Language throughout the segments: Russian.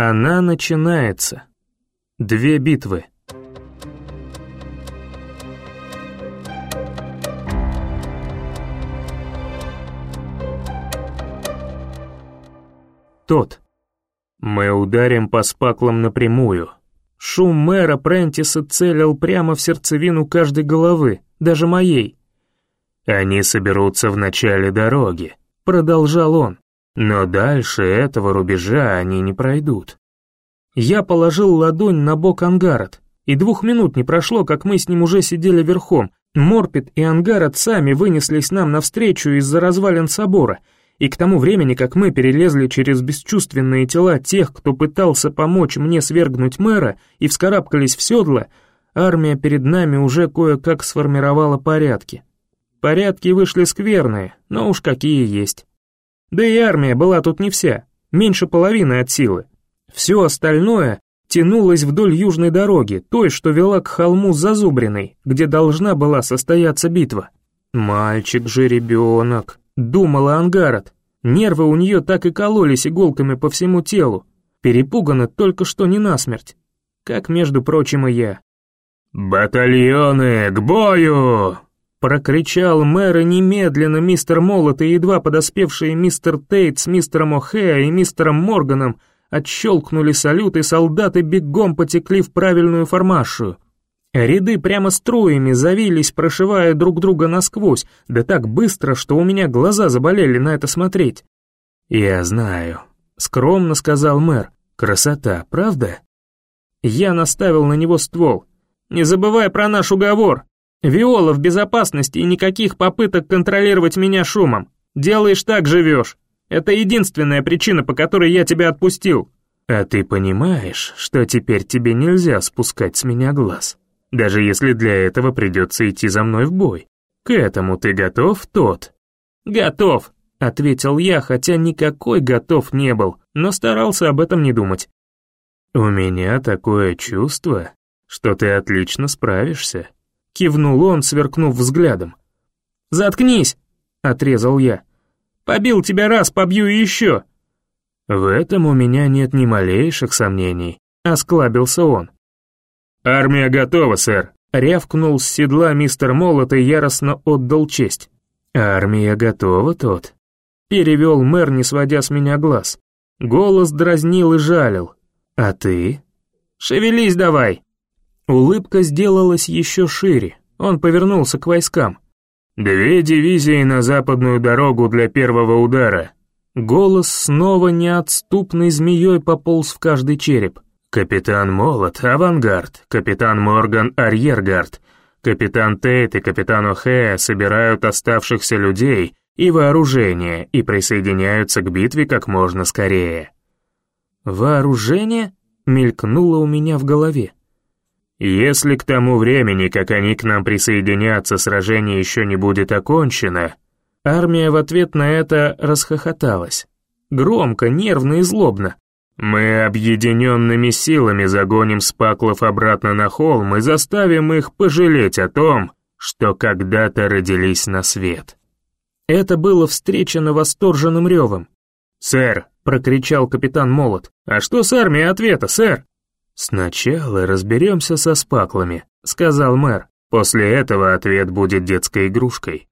Она начинается. Две битвы. Тот. Мы ударим по спаклам напрямую. Шум мэра Прентиса целил прямо в сердцевину каждой головы, даже моей. Они соберутся в начале дороги, продолжал он. Но дальше этого рубежа они не пройдут. Я положил ладонь на бок Ангарот, и двух минут не прошло, как мы с ним уже сидели верхом. Морпит и Ангарот сами вынеслись нам навстречу из-за развалин собора, и к тому времени, как мы перелезли через бесчувственные тела тех, кто пытался помочь мне свергнуть мэра, и вскарабкались в седло, армия перед нами уже кое-как сформировала порядки. Порядки вышли скверные, но уж какие есть. Да и армия была тут не вся, меньше половины от силы. Все остальное тянулось вдоль южной дороги, той, что вела к холму Зазубриной, где должна была состояться битва. «Мальчик же ребенок», — думала Ангарот. Нервы у нее так и кололись иголками по всему телу. Перепугана только что не насмерть. Как, между прочим, и я. «Батальоны, к бою!» Прокричал мэр и немедленно мистер Молот и едва подоспевшие мистер Тейт с мистером О'Хэа и мистером Морганом отщелкнули салют, и солдаты бегом потекли в правильную формацию. Ряды прямо струями завились, прошивая друг друга насквозь, да так быстро, что у меня глаза заболели на это смотреть. «Я знаю», — скромно сказал мэр. «Красота, правда?» Я наставил на него ствол. «Не забывай про наш уговор», Виола в безопасности и никаких попыток контролировать меня шумом. Делаешь так, живешь. Это единственная причина, по которой я тебя отпустил. А ты понимаешь, что теперь тебе нельзя спускать с меня глаз, даже если для этого придется идти за мной в бой. К этому ты готов, тот? Готов, ответил я, хотя никакой готов не был, но старался об этом не думать. У меня такое чувство, что ты отлично справишься. Кивнул он, сверкнув взглядом. «Заткнись!» — отрезал я. «Побил тебя раз, побью еще!» «В этом у меня нет ни малейших сомнений», — осклабился он. «Армия готова, сэр», — рявкнул с седла мистер Молот и яростно отдал честь. «Армия готова, тот», — перевел мэр, не сводя с меня глаз. Голос дразнил и жалил. «А ты?» «Шевелись давай!» Улыбка сделалась еще шире, он повернулся к войскам. «Две дивизии на западную дорогу для первого удара». Голос снова неотступной змеей пополз в каждый череп. «Капитан Молот — авангард, капитан Морган — арьергард, капитан Тейт и капитан О'Хэя собирают оставшихся людей и вооружение и присоединяются к битве как можно скорее». «Вооружение?» — мелькнуло у меня в голове. Если к тому времени, как они к нам присоединятся, сражение еще не будет окончено...» Армия в ответ на это расхохоталась. Громко, нервно и злобно. «Мы объединенными силами загоним спаклов обратно на холм и заставим их пожалеть о том, что когда-то родились на свет». Это было встречено восторженным ревом. «Сэр!» — прокричал капитан Молот. «А что с армией ответа, сэр?» «Сначала разберемся со спаклами», — сказал мэр. «После этого ответ будет детской игрушкой».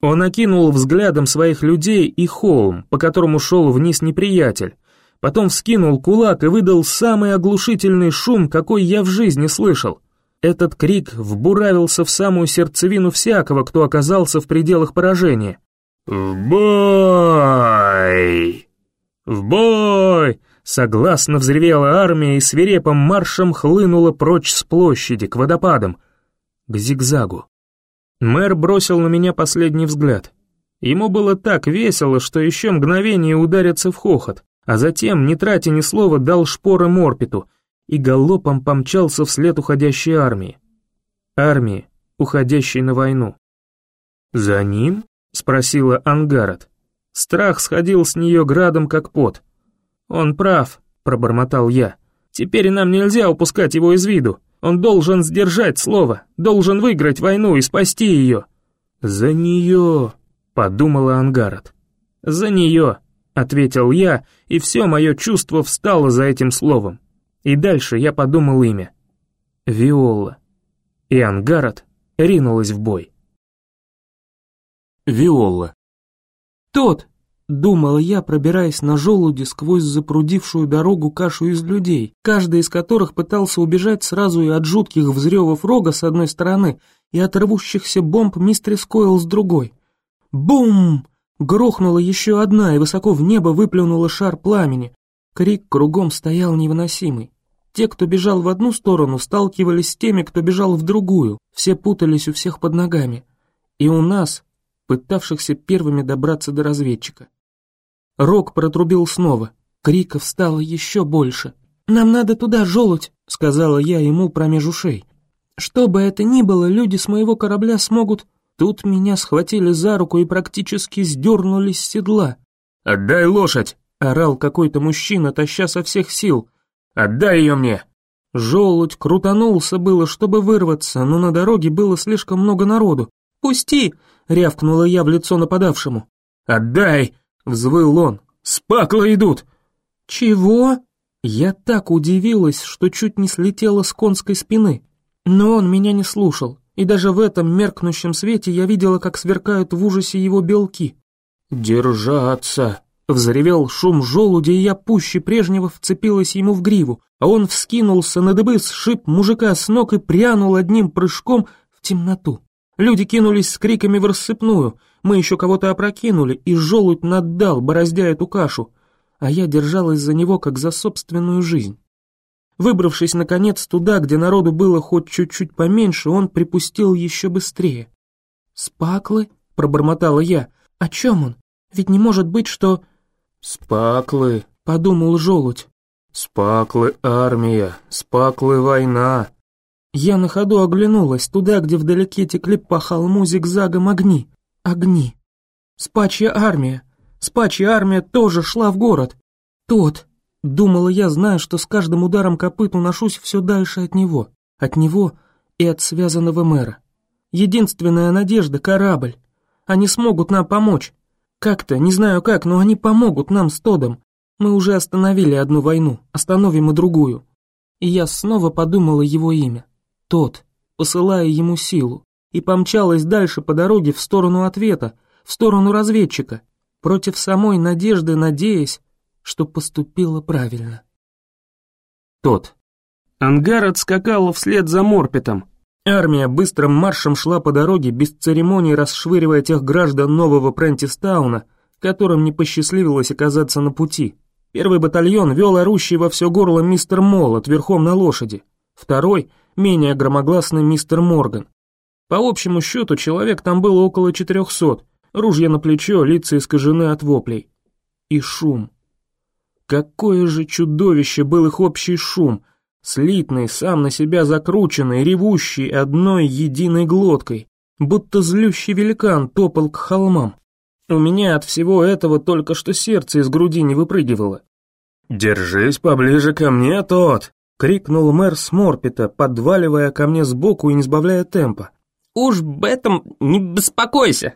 Он окинул взглядом своих людей и холм, по которому шел вниз неприятель. Потом вскинул кулак и выдал самый оглушительный шум, какой я в жизни слышал. Этот крик вбуравился в самую сердцевину всякого, кто оказался в пределах поражения. «В бой! В бой!» Согласно взревела армия и свирепым маршем хлынула прочь с площади, к водопадам, к зигзагу. Мэр бросил на меня последний взгляд. Ему было так весело, что еще мгновение ударится в хохот, а затем, не тратя ни слова, дал шпоры Морпиту и галопом помчался вслед уходящей армии. Армии, уходящей на войну. «За ним?» — спросила Ангарот. Страх сходил с нее градом, как пот. «Он прав», — пробормотал я. «Теперь нам нельзя упускать его из виду. Он должен сдержать слово, должен выиграть войну и спасти ее». «За нее», — подумала Ангарот. «За нее», — ответил я, и все мое чувство встало за этим словом. И дальше я подумал имя. Виола. И Ангарот ринулась в бой. Виола. «Тот!» — думала я, пробираясь на желуди сквозь запрудившую дорогу кашу из людей, каждый из которых пытался убежать сразу и от жутких взревов рога с одной стороны и от рвущихся бомб мистерис Койл с другой. Бум! Грохнула еще одна и высоко в небо выплюнула шар пламени. Крик кругом стоял невыносимый. Те, кто бежал в одну сторону, сталкивались с теми, кто бежал в другую. Все путались у всех под ногами. И у нас, пытавшихся первыми добраться до разведчика. Рок протрубил снова. Криков стало еще больше. «Нам надо туда, желудь!» — сказала я ему промеж ушей. «Что бы это ни было, люди с моего корабля смогут...» Тут меня схватили за руку и практически сдернули с седла. «Отдай лошадь!» — орал какой-то мужчина, таща со всех сил. «Отдай ее мне!» Желудь крутанулся было, чтобы вырваться, но на дороге было слишком много народу. «Пусти!» — рявкнула я в лицо нападавшему. «Отдай!» — взвыл он. «Спакла идут!» «Чего?» Я так удивилась, что чуть не слетела с конской спины. Но он меня не слушал и даже в этом меркнущем свете я видела, как сверкают в ужасе его белки. «Держаться!» — взревел шум желуди, и я пуще прежнего вцепилась ему в гриву, а он вскинулся на дыбы, сшиб мужика с ног и прянул одним прыжком в темноту. Люди кинулись с криками в рассыпную, мы еще кого-то опрокинули, и желудь наддал, бороздя эту кашу, а я держалась за него, как за собственную жизнь. Выбравшись, наконец, туда, где народу было хоть чуть-чуть поменьше, он припустил еще быстрее. «Спаклы?» — пробормотала я. «О чем он? Ведь не может быть, что...» «Спаклы», — подумал желудь. «Спаклы армия, спаклы война». Я на ходу оглянулась туда, где вдалеке текли по холму зигзагом огни. Огни. Спачья армия. Спачья армия тоже шла в город. Тот, Думала я, зная, что с каждым ударом копыт уношусь все дальше от него. От него и от связанного мэра. Единственная надежда — корабль. Они смогут нам помочь. Как-то, не знаю как, но они помогут нам с Тодом. Мы уже остановили одну войну, остановим и другую. И я снова подумала его имя. Тот, посылая ему силу. И помчалась дальше по дороге в сторону ответа, в сторону разведчика. Против самой надежды, надеясь, что поступила правильно. Тот. Ангар отскакал вслед за Морпетом. Армия быстрым маршем шла по дороге, без церемоний расшвыривая тех граждан нового Прентистауна, которым не посчастливилось оказаться на пути. Первый батальон вел орущий во все горло мистер Молот верхом на лошади. Второй — менее громогласный мистер Морган. По общему счету, человек там было около четырехсот, ружья на плечо, лица искажены от воплей. И шум. Какое же чудовище был их общий шум, слитный, сам на себя закрученный, ревущий одной единой глоткой, будто злющий великан топал к холмам. У меня от всего этого только что сердце из груди не выпрыгивало. «Держись поближе ко мне, тот!» — крикнул мэр Сморпита, подваливая ко мне сбоку и не сбавляя темпа. «Уж об этом не беспокойся!»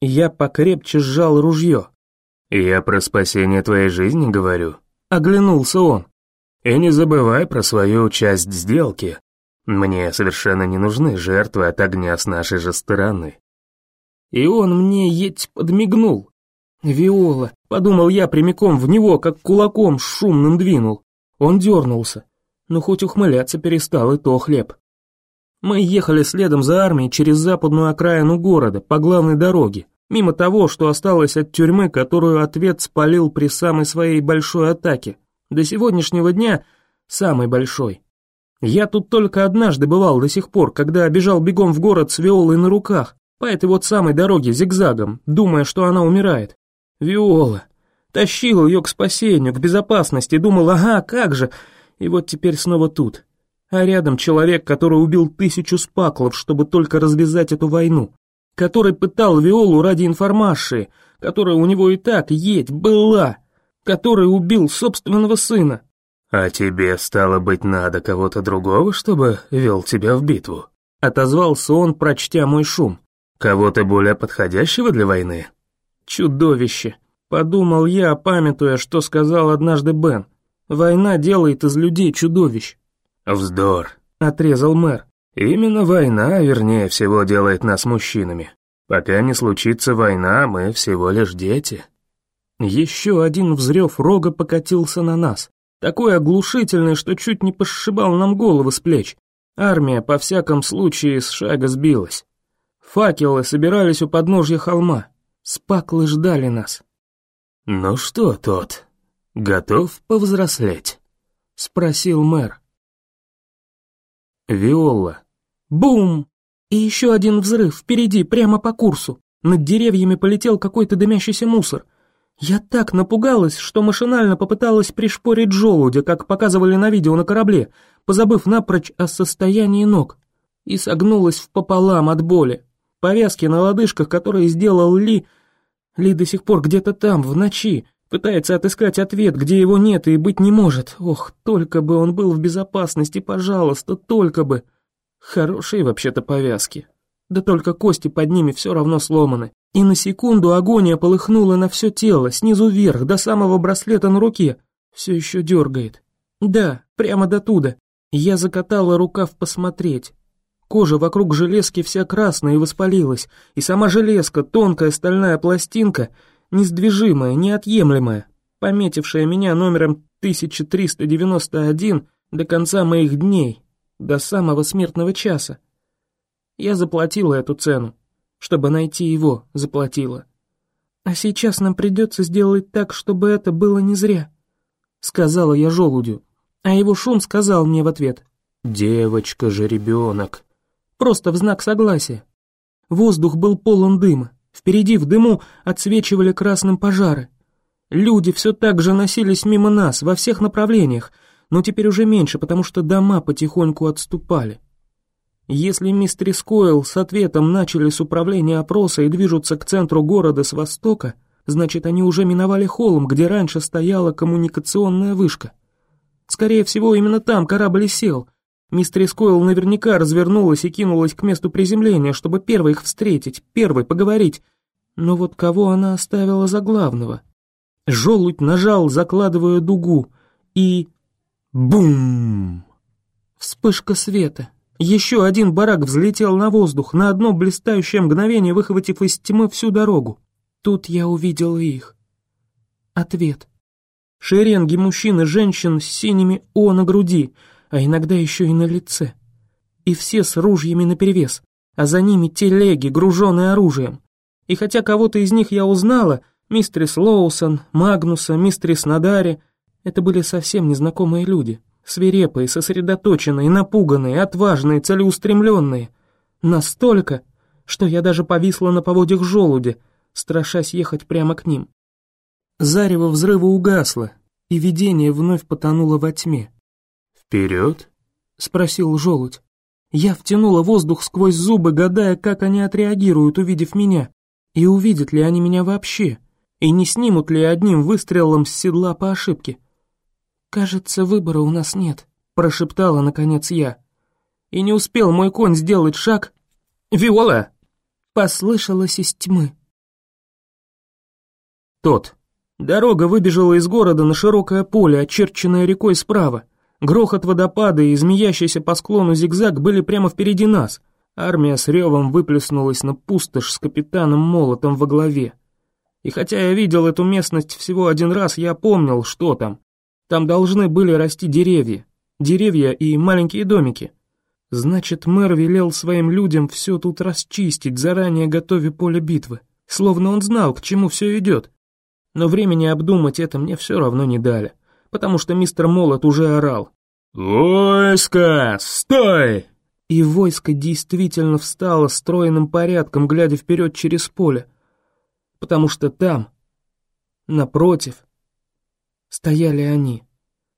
Я покрепче сжал ружье. «Я про спасение твоей жизни говорю», — оглянулся он. «И не забывай про свою часть сделки. Мне совершенно не нужны жертвы от огня с нашей же стороны». И он мне едь подмигнул. «Виола», — подумал я прямиком в него, как кулаком шумным двинул. Он дернулся. Ну, хоть ухмыляться перестал, и то хлеб. Мы ехали следом за армией через западную окраину города, по главной дороге. Мимо того, что осталось от тюрьмы, которую ответ спалил при самой своей большой атаке. До сегодняшнего дня самый большой. Я тут только однажды бывал до сих пор, когда бежал бегом в город с Виолой на руках, по этой вот самой дороге зигзагом, думая, что она умирает. Виола. Тащил ее к спасению, к безопасности, думал, ага, как же. И вот теперь снова тут. А рядом человек, который убил тысячу спаклов, чтобы только развязать эту войну который пытал Виолу ради информации, которая у него и так есть, была, который убил собственного сына. «А тебе, стало быть, надо кого-то другого, чтобы вел тебя в битву?» Отозвался он, прочтя мой шум. «Кого-то более подходящего для войны?» «Чудовище!» Подумал я, памятуя, что сказал однажды Бен. Война делает из людей чудовищ. Вздор, отрезал мэр. Именно война, вернее всего, делает нас мужчинами. Пока не случится война, мы всего лишь дети. Еще один взрев рога покатился на нас. Такой оглушительный, что чуть не пошибал нам головы с плеч. Армия, по всяком случае, с шага сбилась. Факелы собирались у подножья холма. Спаклы ждали нас. «Ну что, тот, готов повзрослеть?» — спросил мэр. Виола. Бум! И еще один взрыв впереди, прямо по курсу. Над деревьями полетел какой-то дымящийся мусор. Я так напугалась, что машинально попыталась пришпорить желудя, как показывали на видео на корабле, позабыв напрочь о состоянии ног, и согнулась пополам от боли. Повязки на лодыжках, которые сделал Ли... Ли до сих пор где-то там, в ночи, пытается отыскать ответ, где его нет и быть не может. Ох, только бы он был в безопасности, пожалуйста, только бы. Хорошие вообще-то повязки. Да только кости под ними все равно сломаны. И на секунду агония полыхнула на все тело, снизу вверх, до самого браслета на руке. Все еще дергает. Да, прямо до туда. Я закатала рукав посмотреть. Кожа вокруг железки вся красная и воспалилась, и сама железка, тонкая стальная пластинка, несдвижимая, неотъемлемая, пометившая меня номером 1391 до конца моих дней, до самого смертного часа. Я заплатила эту цену чтобы найти его, заплатила. А сейчас нам придется сделать так, чтобы это было не зря, сказала я желудю, а его шум сказал мне в ответ. Девочка же ребенок. Просто в знак согласия. Воздух был полон дыма. Впереди в дыму отсвечивали красным пожары. Люди все так же носились мимо нас во всех направлениях, но теперь уже меньше, потому что дома потихоньку отступали. Если мистер Скойл с ответом начали с управления опроса и движутся к центру города с востока, значит, они уже миновали холм, где раньше стояла коммуникационная вышка. Скорее всего, именно там корабль сел. Мистер Скойл наверняка развернулась и кинулась к месту приземления, чтобы первой их встретить, первой поговорить. Но вот кого она оставила за главного? Желудь нажал, закладывая дугу, и... Бум! Вспышка света. Еще один барак взлетел на воздух, на одно блистающее мгновение выхватив из тьмы всю дорогу. Тут я увидел их. Ответ. Шеренги мужчин и женщин с синими «О» на груди, а иногда еще и на лице. И все с ружьями наперевес, а за ними телеги, груженные оружием. И хотя кого-то из них я узнала, мистерис Лоусон, Магнуса, мистерис Надари, это были совсем незнакомые люди. Свирепые, сосредоточенные, напуганные, отважные, целеустремленные. Настолько, что я даже повисла на поводьях желуди, страшась ехать прямо к ним. Зарево взрыва угасло, и видение вновь потонуло во тьме. «Вперед?» — спросил желудь. Я втянула воздух сквозь зубы, гадая, как они отреагируют, увидев меня, и увидят ли они меня вообще, и не снимут ли одним выстрелом с седла по ошибке. «Кажется, выбора у нас нет», — прошептала, наконец, я. И не успел мой конь сделать шаг. «Виола!» — послышалось из тьмы. Тот. Дорога выбежала из города на широкое поле, очерченное рекой справа. Грохот водопада и змеящийся по склону зигзаг были прямо впереди нас. Армия с ревом выплеснулась на пустошь с капитаном Молотом во главе. И хотя я видел эту местность всего один раз, я помнил, что там. Там должны были расти деревья, деревья и маленькие домики. Значит, мэр велел своим людям все тут расчистить, заранее готовя поле битвы, словно он знал, к чему все идет. Но времени обдумать это мне все равно не дали, потому что мистер Молот уже орал. «Войско, стой!» И войско действительно встало стройным порядком, глядя вперед через поле, потому что там, напротив, стояли они.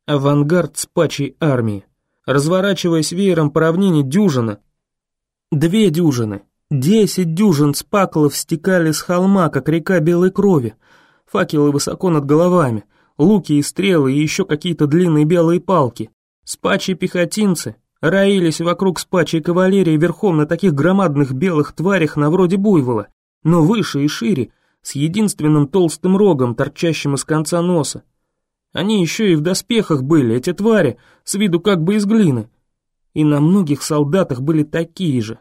Авангард спачей армии. Разворачиваясь веером по равнине дюжина. Две дюжины. Десять дюжин спаклов стекали с холма, как река белой крови. Факелы высоко над головами, луки и стрелы и еще какие-то длинные белые палки. Спачи пехотинцы роились вокруг спачей кавалерии верхом на таких громадных белых тварях на вроде буйвола, но выше и шире, с единственным толстым рогом, торчащим из конца носа. Они еще и в доспехах были, эти твари, с виду как бы из глины. И на многих солдатах были такие же.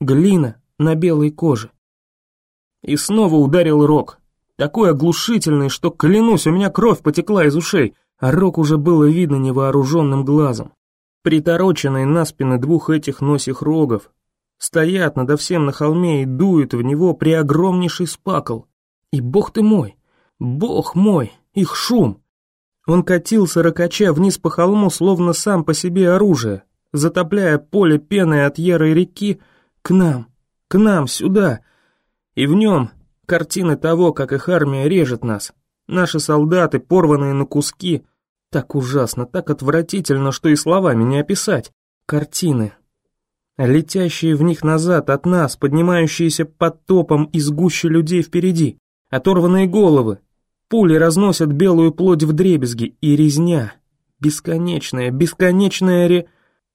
Глина на белой коже. И снова ударил рог. Такой оглушительный, что, клянусь, у меня кровь потекла из ушей, а рог уже было видно невооруженным глазом. Притороченные на спины двух этих носих рогов, стоят надо всем на холме и дуют в него при огромнейший спакл. И бог ты мой, бог мой, их шум. Он катился ракача вниз по холму, словно сам по себе оружие, затопляя поле пеной от ярой реки к нам, к нам, сюда. И в нем картины того, как их армия режет нас. Наши солдаты, порванные на куски. Так ужасно, так отвратительно, что и словами не описать. Картины. Летящие в них назад от нас, поднимающиеся под топом из гуще людей впереди. Оторванные головы, Пули разносят белую плоть в дребезги, и резня. Бесконечная, бесконечная ре...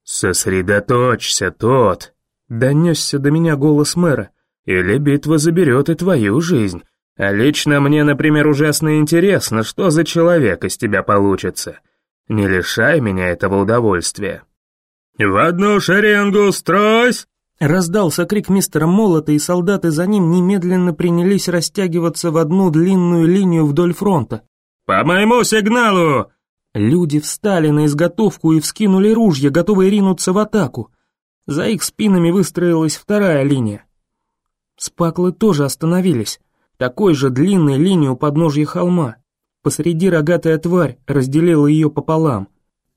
«Сосредоточься, тот!» — донесся до меня голос мэра. «Или битва заберет и твою жизнь. А лично мне, например, ужасно интересно, что за человек из тебя получится. Не лишай меня этого удовольствия». «В одну шеренгу стройсь!» Раздался крик мистера Молота, и солдаты за ним немедленно принялись растягиваться в одну длинную линию вдоль фронта. «По моему сигналу!» Люди встали на изготовку и вскинули ружья, готовые ринуться в атаку. За их спинами выстроилась вторая линия. Спаклы тоже остановились. Такой же длинной линии у подножья холма. Посреди рогатая тварь разделила ее пополам.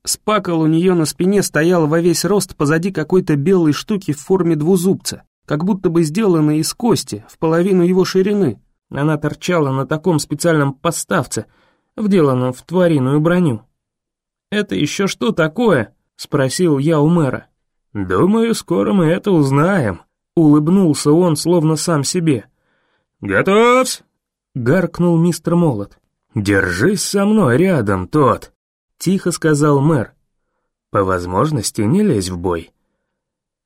Спакал у нее на спине стоял во весь рост позади какой-то белой штуки в форме двузубца, как будто бы сделанной из кости, в половину его ширины. Она торчала на таком специальном поставце, вделанном в твариную броню. «Это еще что такое?» — спросил я у мэра. «Думаю, скоро мы это узнаем», — улыбнулся он, словно сам себе. «Готовься!» — гаркнул мистер Молот. «Держись со мной рядом, тот!» — тихо сказал мэр. «По возможности не лезь в бой».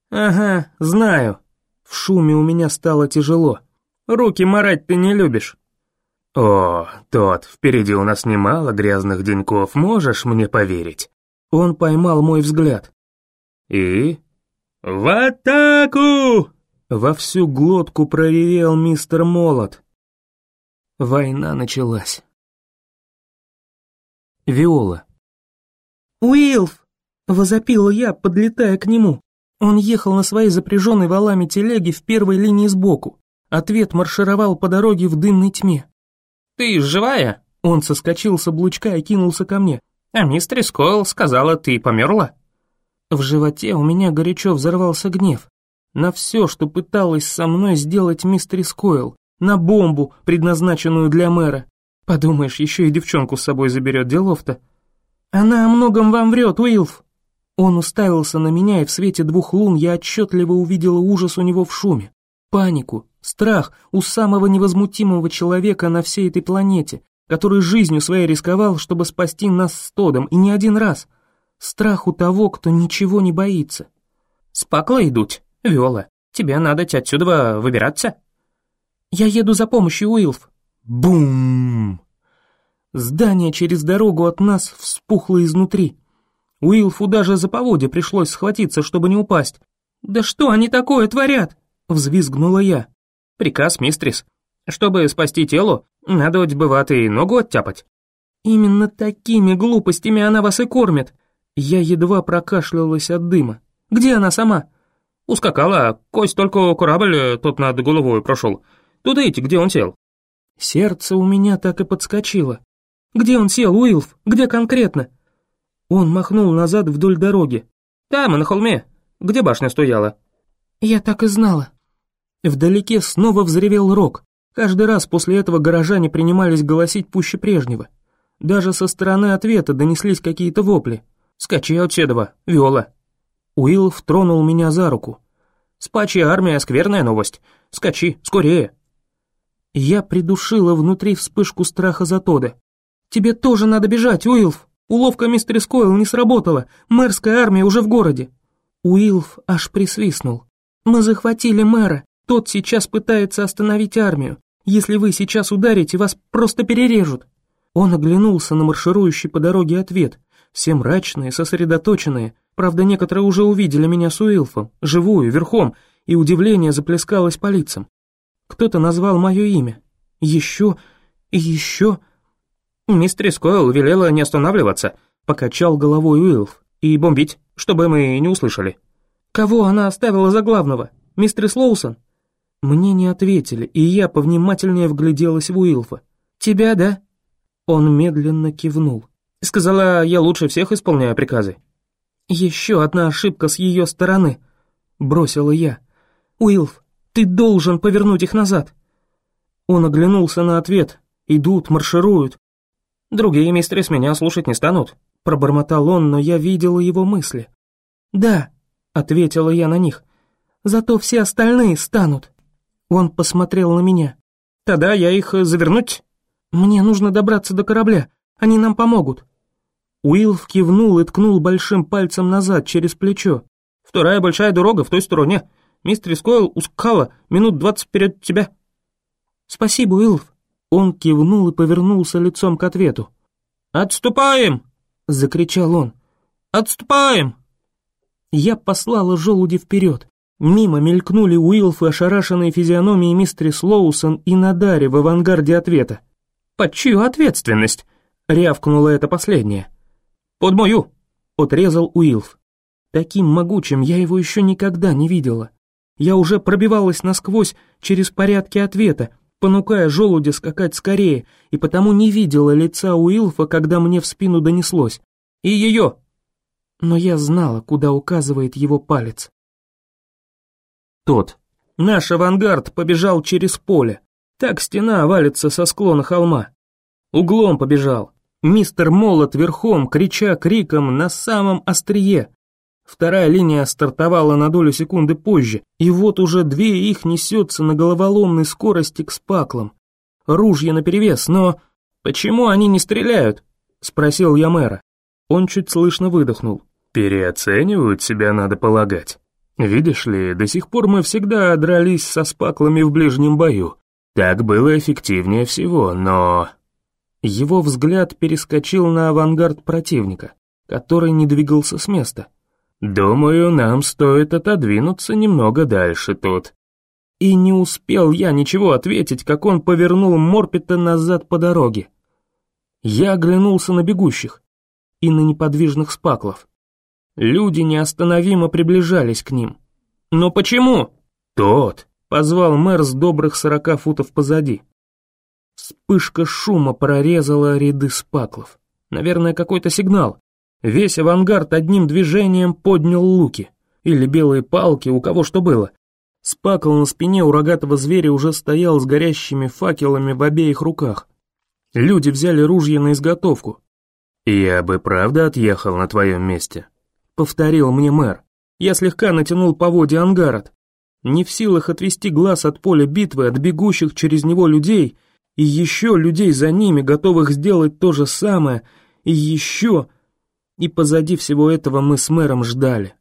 «Ага, знаю. В шуме у меня стало тяжело. Руки марать ты не любишь». «О, тот, впереди у нас немало грязных деньков, можешь мне поверить?» Он поймал мой взгляд. «И?» «В атаку!» Во всю глотку проревел мистер Молот. Война началась. Виола. «Уилф!» — возопила я, подлетая к нему. Он ехал на своей запряженной валами телеге в первой линии сбоку. Ответ маршировал по дороге в дымной тьме. «Ты живая?» Он соскочил с облучка и кинулся ко мне. «А мистерис Койл сказала, ты померла?» В животе у меня горячо взорвался гнев. На все, что пыталась со мной сделать мистерис Койл. На бомбу, предназначенную для мэра. Подумаешь, еще и девчонку с собой заберет, делов-то. «Она о многом вам врет, Уилф!» Он уставился на меня, и в свете двух лун я отчетливо увидела ужас у него в шуме. Панику, страх у самого невозмутимого человека на всей этой планете, который жизнью своей рисковал, чтобы спасти нас с Тодом, и не один раз. Страх у того, кто ничего не боится. «Спакла идут, Виола. Тебе надо отсюда выбираться». «Я еду за помощью, Уилф». Бум! Здание через дорогу от нас вспухло изнутри. Уилфу даже за поводья пришлось схватиться, чтобы не упасть. «Да что они такое творят?» — взвизгнула я. «Приказ, мистрис. Чтобы спасти тело, надо отбывать и ногу оттяпать». «Именно такими глупостями она вас и кормит». Я едва прокашлялась от дыма. «Где она сама?» «Ускакала, кость только корабль тот над головой прошел. Туда идти, где он сел». Сердце у меня так и подскочило. «Где он сел, Уилф? Где конкретно?» Он махнул назад вдоль дороги. «Там, на холме. Где башня стояла?» «Я так и знала». Вдалеке снова взревел рог. Каждый раз после этого горожане принимались голосить пуще прежнего. Даже со стороны ответа донеслись какие-то вопли. «Скачи отседова, Виола!» Уилф тронул меня за руку. «Спачья армия — скверная новость. Скачи, скорее!» Я придушила внутри вспышку страха за Тода. «Тебе тоже надо бежать, Уилф! Уловка мистер Скойл не сработала, мэрская армия уже в городе!» Уилф аж присвистнул. «Мы захватили мэра, тот сейчас пытается остановить армию. Если вы сейчас ударите, вас просто перережут». Он оглянулся на марширующий по дороге ответ. Все мрачные, сосредоточенные. Правда, некоторые уже увидели меня с Уилфом, живую, верхом, и удивление заплескалось по лицам. Кто-то назвал мое имя. Еще еще... «Мистер Скойл велела не останавливаться», — покачал головой Уилф, «и бомбить, чтобы мы не услышали». «Кого она оставила за главного? Мистер Слоусон?» Мне не ответили, и я повнимательнее вгляделась в Уилфа. «Тебя, да?» Он медленно кивнул. «Сказала, я лучше всех исполняю приказы». «Еще одна ошибка с ее стороны», — бросила я. «Уилф, ты должен повернуть их назад». Он оглянулся на ответ. «Идут, маршируют». «Другие мистеры с меня слушать не станут», — пробормотал он, но я видела его мысли. «Да», — ответила я на них. «Зато все остальные станут». Он посмотрел на меня. «Тогда я их завернуть?» «Мне нужно добраться до корабля, они нам помогут». Уилф кивнул и ткнул большим пальцем назад через плечо. «Вторая большая дорога в той стороне. Мистер Скойл у минут двадцать вперед тебя». «Спасибо, Уилф». Он кивнул и повернулся лицом к ответу. «Отступаем!» — закричал он. «Отступаем!» Я послала желуди вперед. Мимо мелькнули Уилф и ошарашенные физиономии мистер Слоусон и Надари в авангарде ответа. «Под чью ответственность?» — рявкнула это последнее. «Под мою!» — отрезал Уилф. Таким могучим я его еще никогда не видела. Я уже пробивалась насквозь через порядки ответа, понукая желудя скакать скорее, и потому не видела лица Уилфа, когда мне в спину донеслось. «И ее!» Но я знала, куда указывает его палец. Тот. Наш авангард побежал через поле. Так стена валится со склона холма. Углом побежал. Мистер Молот верхом, крича криком на самом острие. Вторая линия стартовала на долю секунды позже, и вот уже две их несется на головоломной скорости к спаклам. Ружья наперевес, но... «Почему они не стреляют?» — спросил я мэра. Он чуть слышно выдохнул. «Переоценивают себя, надо полагать». Видишь ли, до сих пор мы всегда дрались со спаклами в ближнем бою. Так было эффективнее всего, но... Его взгляд перескочил на авангард противника, который не двигался с места. «Думаю, нам стоит отодвинуться немного дальше тут». И не успел я ничего ответить, как он повернул Морпета назад по дороге. Я оглянулся на бегущих и на неподвижных спаклов. Люди неостановимо приближались к ним. «Но почему?» «Тот», — позвал мэр с добрых сорока футов позади. Вспышка шума прорезала ряды спаклов. Наверное, какой-то сигнал. Весь авангард одним движением поднял луки. Или белые палки, у кого что было. Спакл на спине у рогатого зверя уже стоял с горящими факелами в обеих руках. Люди взяли ружья на изготовку. «Я бы правда отъехал на твоем месте», — повторил мне мэр. Я слегка натянул поводья ангарот. Не в силах отвести глаз от поля битвы, от бегущих через него людей, и еще людей за ними, готовых сделать то же самое, и еще... И позади всего этого мы с мэром ждали.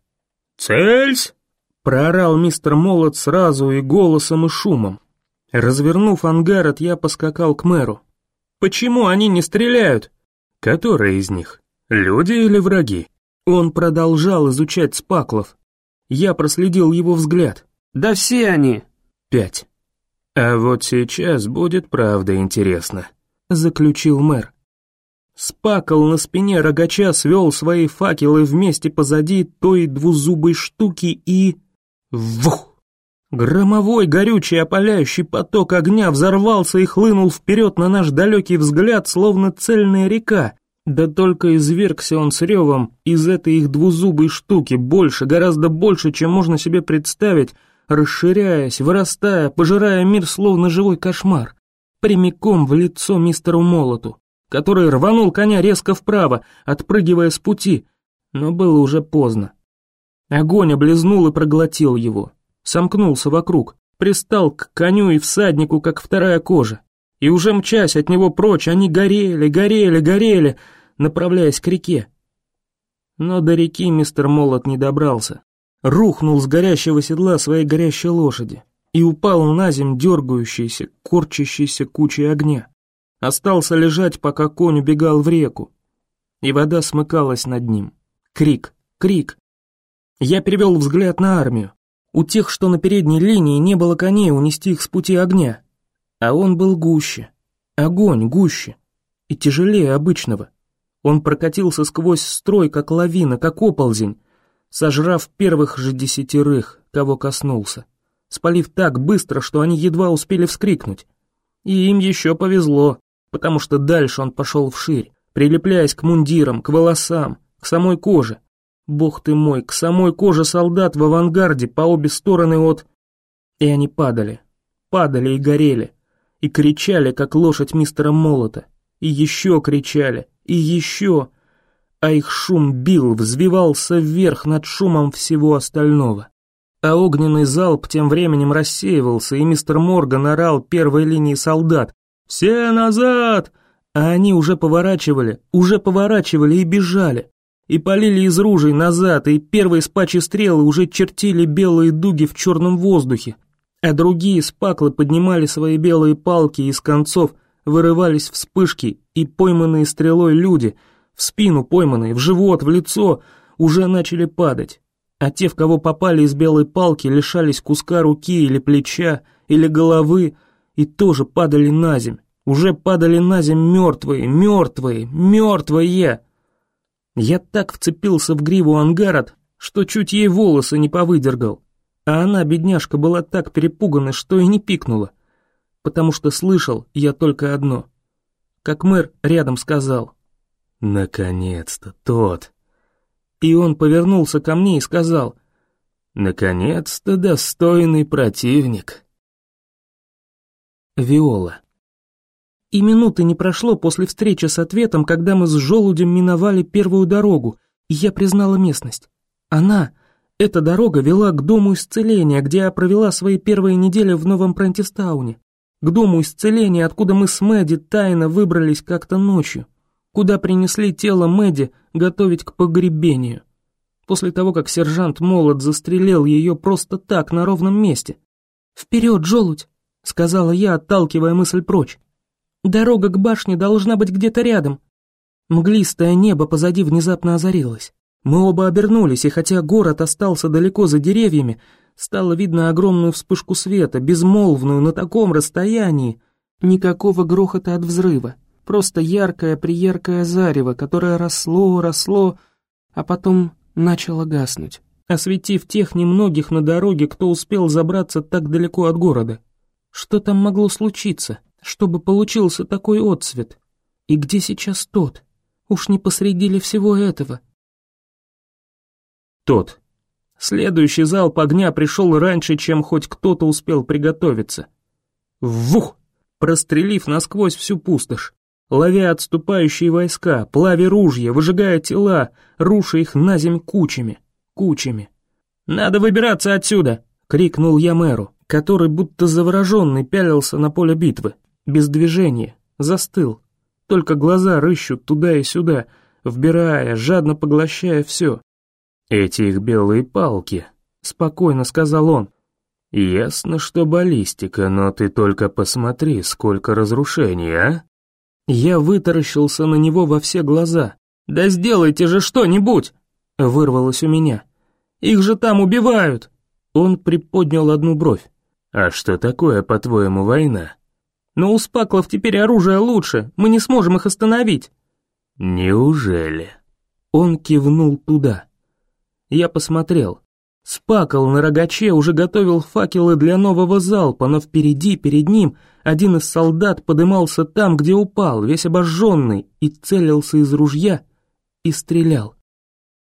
«Цельсь!» — проорал мистер Молот сразу и голосом, и шумом. Развернув ангарот, я поскакал к мэру. «Почему они не стреляют?» «Которые из них? Люди или враги?» Он продолжал изучать спаклов. Я проследил его взгляд. «Да все они!» «Пять». «А вот сейчас будет правда интересно», — заключил мэр. Спакл на спине рогача свел свои факелы вместе позади той двузубой штуки и... Вух! Громовой, горючий, опаляющий поток огня взорвался и хлынул вперед на наш далекий взгляд, словно цельная река, да только извергся он с ревом из этой их двузубой штуки больше, гораздо больше, чем можно себе представить, расширяясь, вырастая, пожирая мир словно живой кошмар, прямиком в лицо мистеру Молоту, который рванул коня резко вправо, отпрыгивая с пути, но было уже поздно. Огонь облизнул и проглотил его, сомкнулся вокруг, пристал к коню и всаднику, как вторая кожа и уже мчась от него прочь, они горели, горели, горели, направляясь к реке. Но до реки мистер Молот не добрался. Рухнул с горящего седла своей горящей лошади. и упал на земь дергающейся, корчащейся кучей огня. Остался лежать, пока конь убегал в реку, и вода смыкалась над ним. Крик, крик. Я перевел взгляд на армию. У тех, что на передней линии, не было коней унести их с пути огня. А он был гуще. Огонь гуще. И тяжелее обычного. Он прокатился сквозь строй, как лавина, как оползень, сожрав первых же десятерых, кого коснулся, спалив так быстро, что они едва успели вскрикнуть. И им еще повезло, потому что дальше он пошел вширь, прилепляясь к мундирам, к волосам, к самой коже. Бог ты мой, к самой коже солдат в авангарде по обе стороны от... И они падали, падали и горели, и кричали, как лошадь мистера Молота, и еще кричали, и еще, а их шум бил, взвивался вверх над шумом всего остального. А огненный залп тем временем рассеивался, и мистер Морган орал первой линии солдат «Все назад!» А они уже поворачивали, уже поворачивали и бежали, и полили из ружей назад, и первые спачи стрелы уже чертили белые дуги в черном воздухе, а другие спаклы поднимали свои белые палки из концов вырывались вспышки, и пойманные стрелой люди, в спину пойманные, в живот, в лицо, уже начали падать. А те, в кого попали из белой палки, лишались куска руки или плеча, или головы, и тоже падали на земь. Уже падали на земь мертвые, мертвые, мертвые. Я так вцепился в гриву ангарот, что чуть ей волосы не повыдергал. А она, бедняжка, была так перепугана, что и не пикнула потому что слышал я только одно. Как мэр рядом сказал «Наконец-то тот». И он повернулся ко мне и сказал «Наконец-то достойный противник». Виола. И минуты не прошло после встречи с ответом, когда мы с желудем миновали первую дорогу, и я признала местность. Она, эта дорога вела к дому исцеления, где я провела свои первые недели в Новом Прентистауне к дому исцеления, откуда мы с Мэдди тайно выбрались как-то ночью, куда принесли тело Мэдди готовить к погребению. После того, как сержант Молот застрелил ее просто так, на ровном месте. «Вперед, желудь!» — сказала я, отталкивая мысль прочь. «Дорога к башне должна быть где-то рядом». Мглистое небо позади внезапно озарилось. Мы оба обернулись, и хотя город остался далеко за деревьями, Стало видно огромную вспышку света, безмолвную на таком расстоянии. Никакого грохота от взрыва, просто яркое-прияркое зарево, которое росло, росло, а потом начало гаснуть, осветив тех немногих на дороге, кто успел забраться так далеко от города. Что там могло случиться, чтобы получился такой отцвет? И где сейчас тот? Уж не посреди ли всего этого? Тот. Следующий залп огня пришел раньше, чем хоть кто-то успел приготовиться. Вух! Прострелив насквозь всю пустошь, ловя отступающие войска, плавя ружья, выжигая тела, руша их на земь кучами, кучами. «Надо выбираться отсюда!» — крикнул я мэру, который будто завороженный пялился на поле битвы, без движения, застыл. Только глаза рыщут туда и сюда, вбирая, жадно поглощая все. «Эти их белые палки», — спокойно сказал он. «Ясно, что баллистика, но ты только посмотри, сколько разрушений, а?» Я вытаращился на него во все глаза. «Да сделайте же что-нибудь!» — вырвалось у меня. «Их же там убивают!» Он приподнял одну бровь. «А что такое, по-твоему, война?» «Но у спаклов теперь оружие лучше, мы не сможем их остановить». «Неужели?» Он кивнул туда. Я посмотрел. Спакал на рогаче уже готовил факелы для нового залпа, но впереди, перед ним, один из солдат подымался там, где упал, весь обожженный, и целился из ружья и стрелял.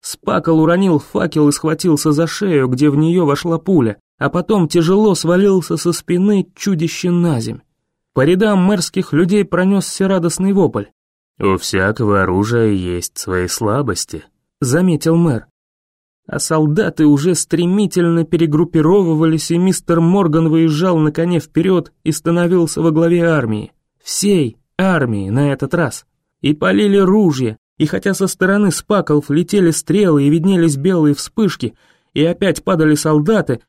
Спакал уронил факел и схватился за шею, где в нее вошла пуля, а потом тяжело свалился со спины чудище на земь. По рядам мэрских людей пронесся радостный вопль. «У всякого оружия есть свои слабости», — заметил мэр а солдаты уже стремительно перегруппировывались, и мистер Морган выезжал на коне вперед и становился во главе армии. Всей армии на этот раз. И полили ружья, и хотя со стороны спаков летели стрелы и виднелись белые вспышки, и опять падали солдаты,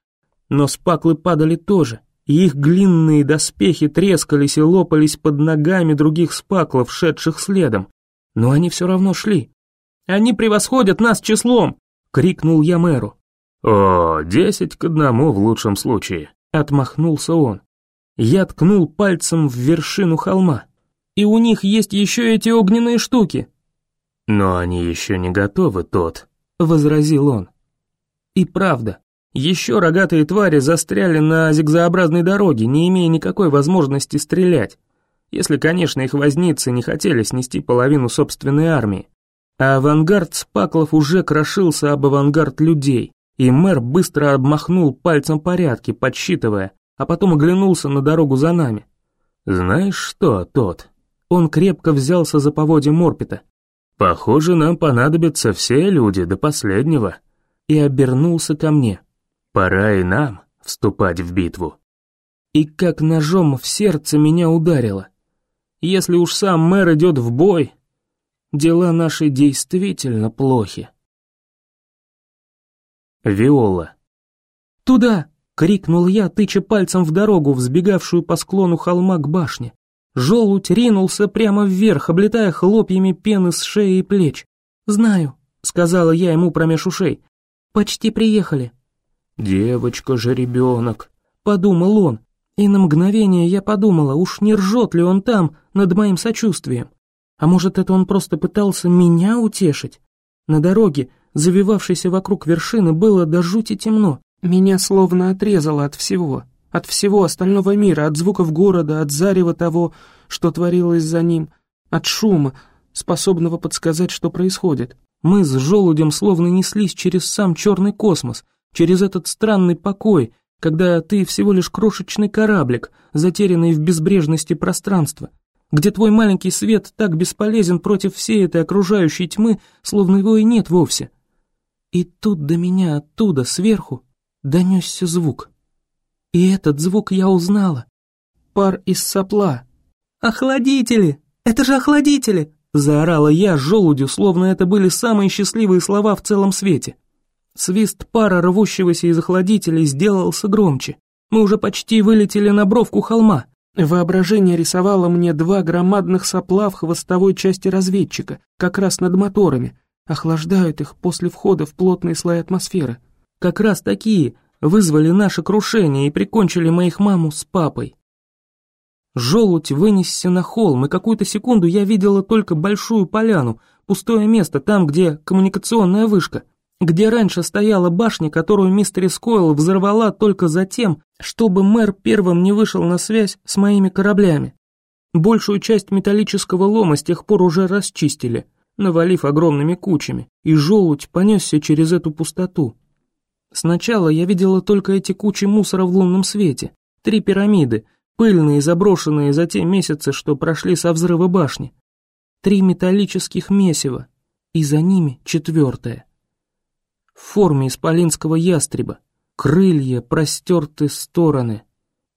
но спаклы падали тоже, и их длинные доспехи трескались и лопались под ногами других спаклов, шедших следом. Но они все равно шли. «Они превосходят нас числом!» — крикнул я мэру. «О, десять к одному в лучшем случае», — отмахнулся он. Я ткнул пальцем в вершину холма. «И у них есть еще эти огненные штуки!» «Но они еще не готовы, тот», — возразил он. И правда, еще рогатые твари застряли на зигзообразной дороге, не имея никакой возможности стрелять. Если, конечно, их возницы не хотели снести половину собственной армии. А авангард спаклов уже крошился об авангард людей, и мэр быстро обмахнул пальцем порядки, подсчитывая, а потом оглянулся на дорогу за нами. «Знаешь что, тот?» Он крепко взялся за поводья Морпита. «Похоже, нам понадобятся все люди до последнего». И обернулся ко мне. «Пора и нам вступать в битву». И как ножом в сердце меня ударило. Если уж сам мэр идет в бой, дела наши действительно плохи. Виола. «Туда!» — крикнул я, тыча пальцем в дорогу, взбегавшую по склону холма к башне. Желудь ринулся прямо вверх, облетая хлопьями пены с шеи и плеч. «Знаю», — сказала я ему промеж ушей. «Почти приехали». «Девочка же ребенок», — подумал он. И на мгновение я подумала, уж не ржет ли он там над моим сочувствием. А может, это он просто пытался меня утешить? На дороге, завивавшейся вокруг вершины, было до жути темно. Меня словно отрезало от всего, от всего остального мира, от звуков города, от зарева того, что творилось за ним, от шума, способного подсказать, что происходит. Мы с желудем словно неслись через сам черный космос, через этот странный покой, когда ты всего лишь крошечный кораблик, затерянный в безбрежности пространства, где твой маленький свет так бесполезен против всей этой окружающей тьмы, словно его и нет вовсе. И тут до меня оттуда, сверху, донесся звук. И этот звук я узнала. Пар из сопла. «Охладители! Это же охладители!» Заорала я желудю, словно это были самые счастливые слова в целом свете. Свист пара, рвущегося из охладителей, сделался громче. Мы уже почти вылетели на бровку холма. Воображение рисовало мне два громадных сопла в хвостовой части разведчика, как раз над моторами. Охлаждают их после входа в плотные слои атмосферы. Как раз такие вызвали наше крушение и прикончили моих маму с папой. Желудь вынесся на холм, и какую-то секунду я видела только большую поляну, пустое место там, где коммуникационная вышка где раньше стояла башня, которую мистер Скойл взорвала только за тем, чтобы мэр первым не вышел на связь с моими кораблями. Большую часть металлического лома с тех пор уже расчистили, навалив огромными кучами, и желудь понесся через эту пустоту. Сначала я видела только эти кучи мусора в лунном свете, три пирамиды, пыльные и заброшенные за те месяцы, что прошли со взрыва башни, три металлических месива, и за ними четвертое в форме исполинского ястреба. Крылья простерты стороны.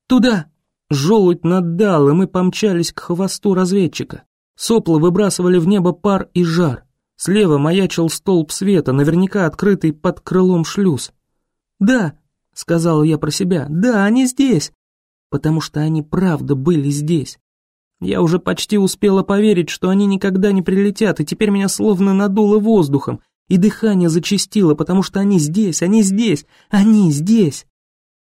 «Туда!» Желудь наддал, и мы помчались к хвосту разведчика. Сопла выбрасывали в небо пар и жар. Слева маячил столб света, наверняка открытый под крылом шлюз. «Да», — сказала я про себя, — «да, они здесь». Потому что они правда были здесь. Я уже почти успела поверить, что они никогда не прилетят, и теперь меня словно надуло воздухом, и дыхание зачастило, потому что они здесь, они здесь, они здесь.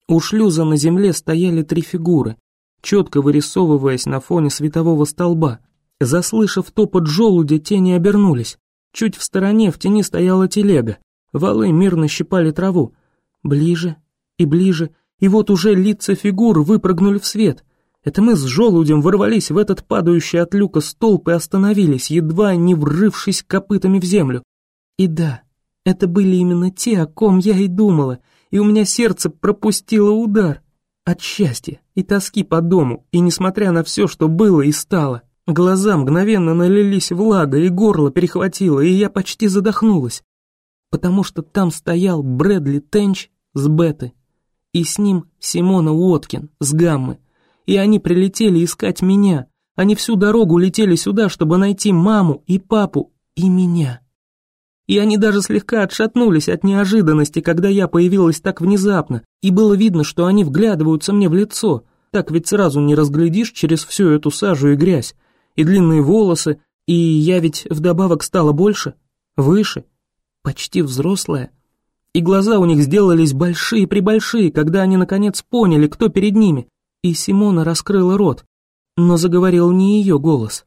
У шлюза на земле стояли три фигуры, четко вырисовываясь на фоне светового столба. Заслышав топот желудя, тени обернулись. Чуть в стороне в тени стояла телега. Валы мирно щипали траву. Ближе и ближе, и вот уже лица фигур выпрыгнули в свет. Это мы с желудем ворвались в этот падающий от люка столб и остановились, едва не врывшись копытами в землю. И да, это были именно те, о ком я и думала, и у меня сердце пропустило удар. От счастья и тоски по дому, и несмотря на все, что было и стало, глаза мгновенно налились влагой, и горло перехватило, и я почти задохнулась. Потому что там стоял Брэдли Тенч с Беты, и с ним Симона Уоткин с Гаммы, и они прилетели искать меня, они всю дорогу летели сюда, чтобы найти маму и папу и меня. И они даже слегка отшатнулись от неожиданности, когда я появилась так внезапно, и было видно, что они вглядываются мне в лицо. Так ведь сразу не разглядишь через всю эту сажу и грязь. И длинные волосы, и я ведь вдобавок стала больше, выше, почти взрослая. И глаза у них сделались большие-пребольшие, когда они наконец поняли, кто перед ними. И Симона раскрыла рот, но заговорил не ее голос,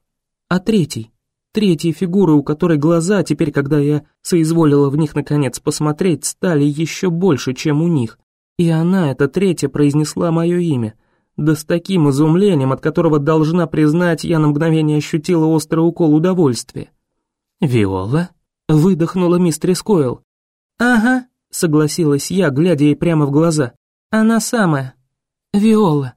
а третий третьей фигуры, у которой глаза, теперь, когда я соизволила в них наконец посмотреть, стали еще больше, чем у них. И она, эта третья, произнесла мое имя. Да с таким изумлением, от которого, должна признать, я на мгновение ощутила острый укол удовольствия. «Виола?» — выдохнула мистерис Койл. «Ага», — согласилась я, глядя ей прямо в глаза. «Она самая. Виола».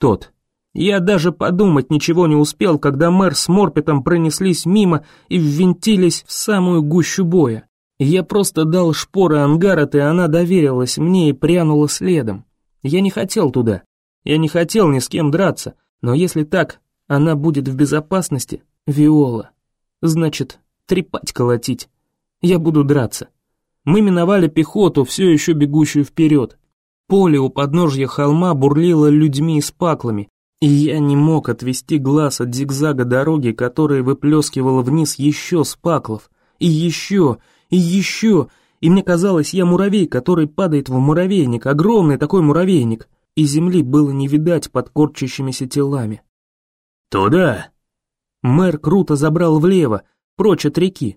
Тот, я даже подумать ничего не успел, когда мэр с Морпетом пронеслись мимо и ввинтились в самую гущу боя. Я просто дал шпоры Ангарот, и она доверилась мне и прянула следом. Я не хотел туда. Я не хотел ни с кем драться, но если так, она будет в безопасности, Виола. Значит, трепать колотить. Я буду драться. Мы миновали пехоту, все еще бегущую вперед. Поле у подножья холма бурлило людьми с паклами, и я не мог отвести глаз от зигзага дороги, которая выплескивала вниз еще спаклов, и еще, и еще, и мне казалось, я муравей, который падает в муравейник, огромный такой муравейник, и земли было не видать под корчащимися телами. «Туда!» Мэр круто забрал влево, прочь от реки.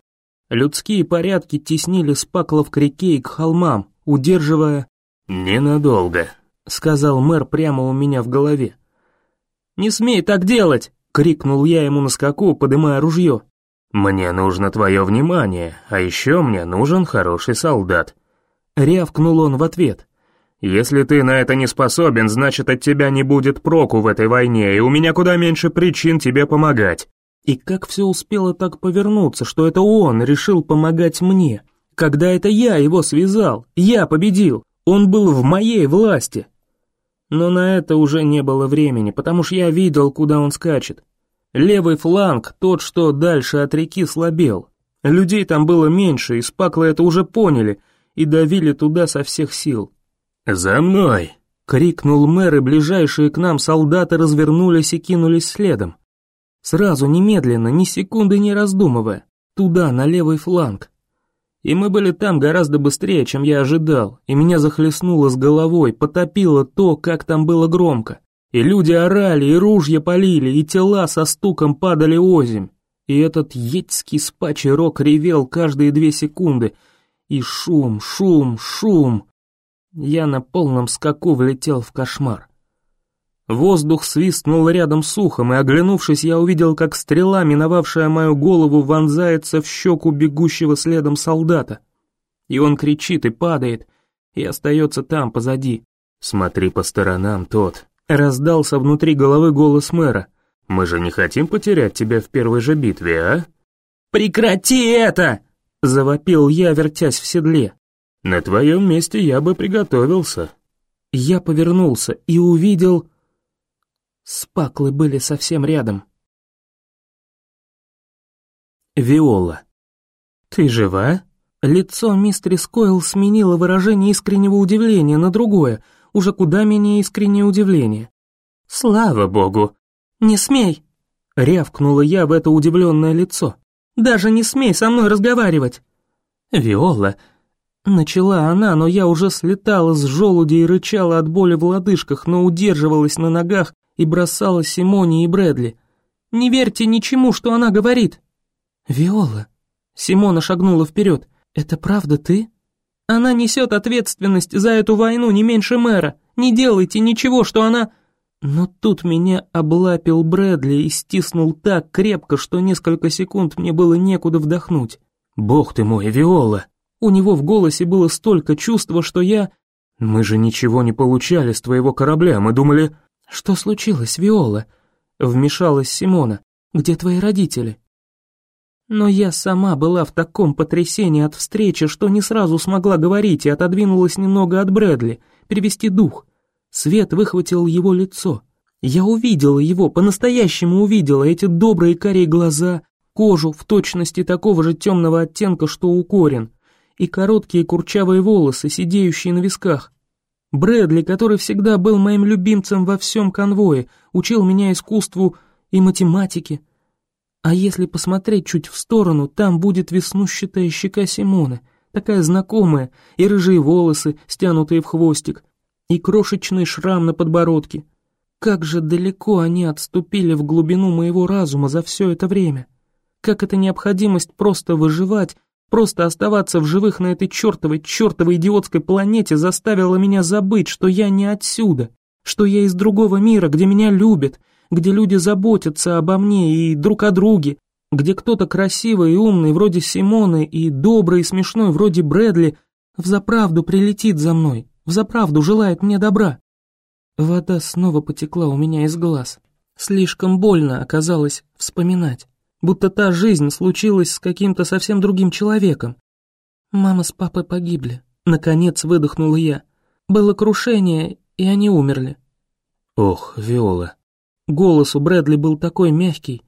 Людские порядки теснили спаклов к реке и к холмам, удерживая... «Ненадолго», — сказал мэр прямо у меня в голове. «Не смей так делать!» — крикнул я ему на скаку, подымая ружье. «Мне нужно твое внимание, а еще мне нужен хороший солдат», — рявкнул он в ответ. «Если ты на это не способен, значит, от тебя не будет проку в этой войне, и у меня куда меньше причин тебе помогать». И как все успело так повернуться, что это он решил помогать мне, когда это я его связал, я победил, он был в моей власти, но на это уже не было времени, потому что я видел, куда он скачет. Левый фланг, тот, что дальше от реки, слабел. Людей там было меньше, и спаклы это уже поняли, и давили туда со всех сил. «За мной!» — крикнул мэр, и ближайшие к нам солдаты развернулись и кинулись следом. Сразу, немедленно, ни секунды не раздумывая, туда, на левый фланг. И мы были там гораздо быстрее, чем я ожидал, и меня захлестнуло с головой, потопило то, как там было громко. И люди орали, и ружья полили, и тела со стуком падали озимь. И этот едьский спачий рок ревел каждые две секунды. И шум, шум, шум. Я на полном скаку влетел в кошмар. Воздух свистнул рядом с ухом, и, оглянувшись, я увидел, как стрела, миновавшая мою голову, вонзается в щеку бегущего следом солдата. И он кричит и падает, и остается там, позади. «Смотри по сторонам, тот», — раздался внутри головы голос мэра. «Мы же не хотим потерять тебя в первой же битве, а?» «Прекрати это!» — завопил я, вертясь в седле. «На твоем месте я бы приготовился». Я повернулся и увидел Спаклы были совсем рядом. Виола. «Ты жива?» Лицо мистерис Койл сменило выражение искреннего удивления на другое, уже куда менее искреннее удивление. «Слава богу!» «Не смей!» — рявкнула я в это удивленное лицо. «Даже не смей со мной разговаривать!» «Виола!» Начала она, но я уже слетала с желуди и рычала от боли в лодыжках, но удерживалась на ногах и бросала Симоне и Брэдли. «Не верьте ничему, что она говорит!» «Виола!» Симона шагнула вперед. «Это правда ты?» «Она несет ответственность за эту войну не меньше мэра. Не делайте ничего, что она...» Но тут меня облапил Брэдли и стиснул так крепко, что несколько секунд мне было некуда вдохнуть. «Бог ты мой, Виола!» У него в голосе было столько чувства, что я... «Мы же ничего не получали с твоего корабля, мы думали...» «Что случилось, Виола?» Вмешалась Симона. «Где твои родители?» Но я сама была в таком потрясении от встречи, что не сразу смогла говорить и отодвинулась немного от Брэдли, перевести дух. Свет выхватил его лицо. Я увидела его, по-настоящему увидела эти добрые карие глаза, кожу в точности такого же темного оттенка, что у Корин, и короткие курчавые волосы, сидеющие на висках. Брэдли, который всегда был моим любимцем во всем конвое, учил меня искусству и математике. А если посмотреть чуть в сторону, там будет веснущатая щека Симоны, такая знакомая, и рыжие волосы, стянутые в хвостик, и крошечный шрам на подбородке. Как же далеко они отступили в глубину моего разума за все это время. Как эта необходимость просто выживать Просто оставаться в живых на этой чертовой, чертовой идиотской планете заставило меня забыть, что я не отсюда, что я из другого мира, где меня любят, где люди заботятся обо мне и друг о друге, где кто-то красивый и умный вроде Симоны и добрый и смешной вроде Брэдли взаправду прилетит за мной, взаправду желает мне добра. Вода снова потекла у меня из глаз. Слишком больно оказалось вспоминать будто та жизнь случилась с каким-то совсем другим человеком. Мама с папой погибли. Наконец выдохнула я. Было крушение, и они умерли. Ох, Виола. Голос у Брэдли был такой мягкий.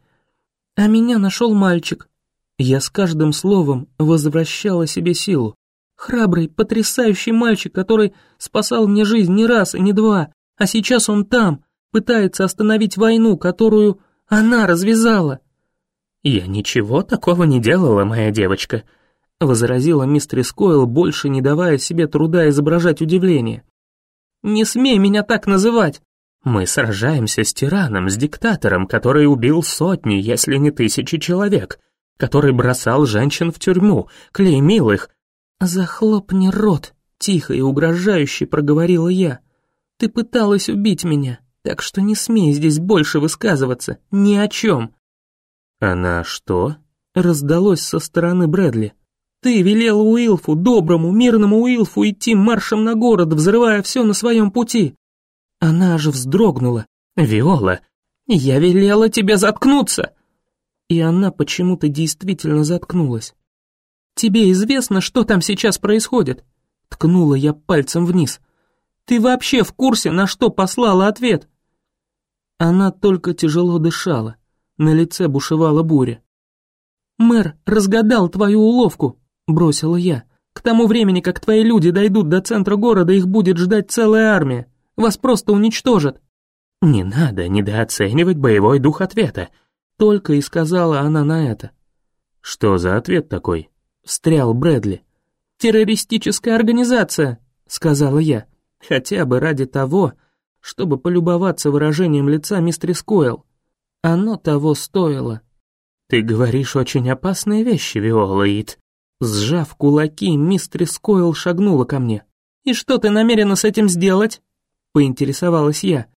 А меня нашел мальчик. Я с каждым словом возвращала себе силу. Храбрый, потрясающий мальчик, который спасал мне жизнь не раз и не два, а сейчас он там, пытается остановить войну, которую она развязала. «Я ничего такого не делала, моя девочка», — возразила мистер Койл, больше не давая себе труда изображать удивление. «Не смей меня так называть!» «Мы сражаемся с тираном, с диктатором, который убил сотни, если не тысячи человек, который бросал женщин в тюрьму, клеймил их». «Захлопни рот», — тихо и угрожающе проговорила я. «Ты пыталась убить меня, так что не смей здесь больше высказываться, ни о чем». «Она что?» — раздалось со стороны Брэдли. «Ты велела Уилфу, доброму, мирному Уилфу, идти маршем на город, взрывая все на своем пути». Она аж вздрогнула. «Виола, я велела тебе заткнуться!» И она почему-то действительно заткнулась. «Тебе известно, что там сейчас происходит?» Ткнула я пальцем вниз. «Ты вообще в курсе, на что послала ответ?» Она только тяжело дышала. На лице бушевала буря. «Мэр разгадал твою уловку», — бросила я. «К тому времени, как твои люди дойдут до центра города, их будет ждать целая армия. Вас просто уничтожат». «Не надо недооценивать боевой дух ответа», — только и сказала она на это. «Что за ответ такой?» — встрял Брэдли. «Террористическая организация», — сказала я. Хотя бы ради того, чтобы полюбоваться выражением лица мистер Койл. Оно того стоило. Ты говоришь очень опасные вещи, Виола Ит. Сжав кулаки, мистрис Койл шагнула ко мне. «И что ты намерена с этим сделать?» Поинтересовалась я.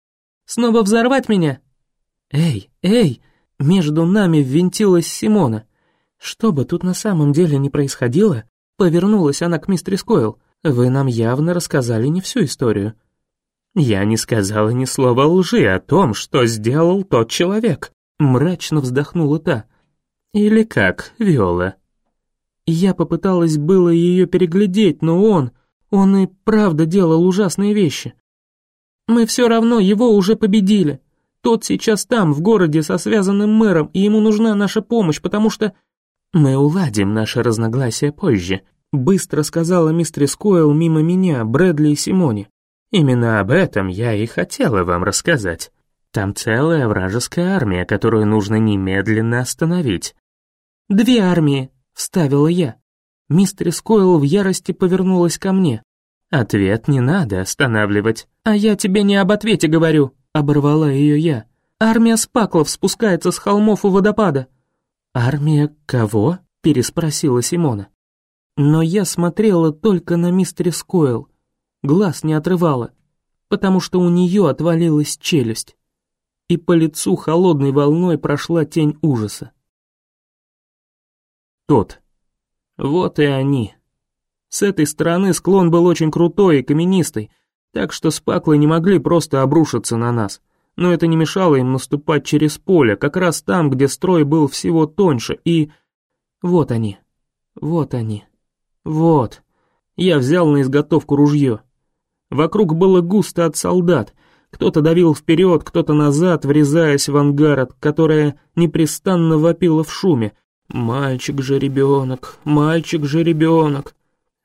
«Снова взорвать меня?» «Эй, эй!» Между нами ввинтилась Симона. Что бы тут на самом деле ни происходило, повернулась она к мистерис Койл. Вы нам явно рассказали не всю историю. «Я не сказала ни слова лжи о том, что сделал тот человек», — мрачно вздохнула та. «Или как, Виола?» Я попыталась было ее переглядеть, но он, он и правда делал ужасные вещи. Мы все равно его уже победили. Тот сейчас там, в городе, со связанным мэром, и ему нужна наша помощь, потому что... Мы уладим наши разногласия позже, быстро сказала мистер Койл мимо меня, Брэдли и Симоне. Именно об этом я и хотела вам рассказать. Там целая вражеская армия, которую нужно немедленно остановить». «Две армии», — вставила я. Мистер Скойл в ярости повернулась ко мне. «Ответ не надо останавливать». «А я тебе не об ответе говорю», — оборвала ее я. «Армия спаклов спускается с холмов у водопада». «Армия кого?» — переспросила Симона. Но я смотрела только на мистер Скойл глаз не отрывала, потому что у нее отвалилась челюсть, и по лицу холодной волной прошла тень ужаса. Тот. Вот и они. С этой стороны склон был очень крутой и каменистый, так что спаклы не могли просто обрушиться на нас, но это не мешало им наступать через поле, как раз там, где строй был всего тоньше, и... Вот они. Вот они. Вот. Я взял на изготовку ружье. Вокруг было густо от солдат, Кто-то давил вперед, кто-то назад, врезаясь в ангарот, которая непрестанно вопила в шуме. «Мальчик же ребенок, мальчик же ребенок».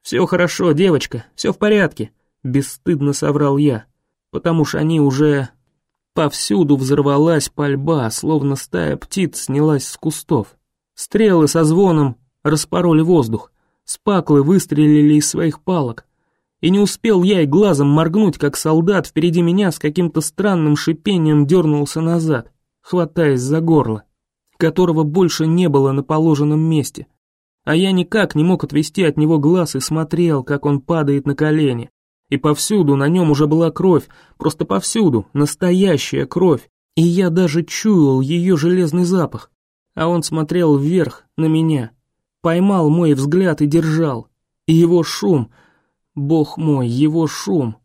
«Все хорошо, девочка, все в порядке», — бесстыдно соврал я, потому что они уже... Повсюду взорвалась пальба, словно стая птиц снялась с кустов. Стрелы со звоном распороли воздух, спаклы выстрелили из своих палок. И не успел я и глазом моргнуть, как солдат впереди меня с каким-то странным шипением дернулся назад, хватаясь за горло, которого больше не было на положенном месте. А я никак не мог отвести от него глаз и смотрел, как он падает на колени. И повсюду на нем уже была кровь, просто повсюду, настоящая кровь. И я даже чуял ее железный запах. А он смотрел вверх, на меня. Поймал мой взгляд и держал. И его шум — Бог мой, его шум.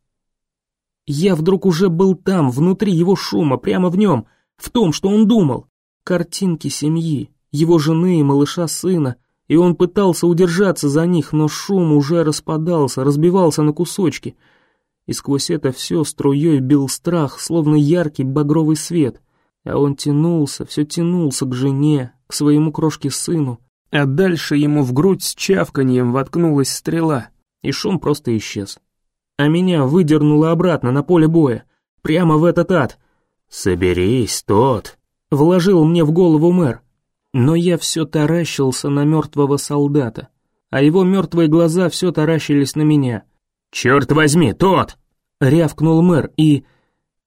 Я вдруг уже был там, внутри его шума, прямо в нем, в том, что он думал. Картинки семьи, его жены и малыша сына, и он пытался удержаться за них, но шум уже распадался, разбивался на кусочки. И сквозь это все струей бил страх, словно яркий багровый свет. А он тянулся, все тянулся к жене, к своему крошке сыну. А дальше ему в грудь с чавканьем воткнулась стрела и шум просто исчез. А меня выдернуло обратно на поле боя, прямо в этот ад. «Соберись, тот», — вложил мне в голову мэр. Но я все таращился на мертвого солдата, а его мертвые глаза все таращились на меня. «Черт возьми, тот!» — рявкнул мэр, и...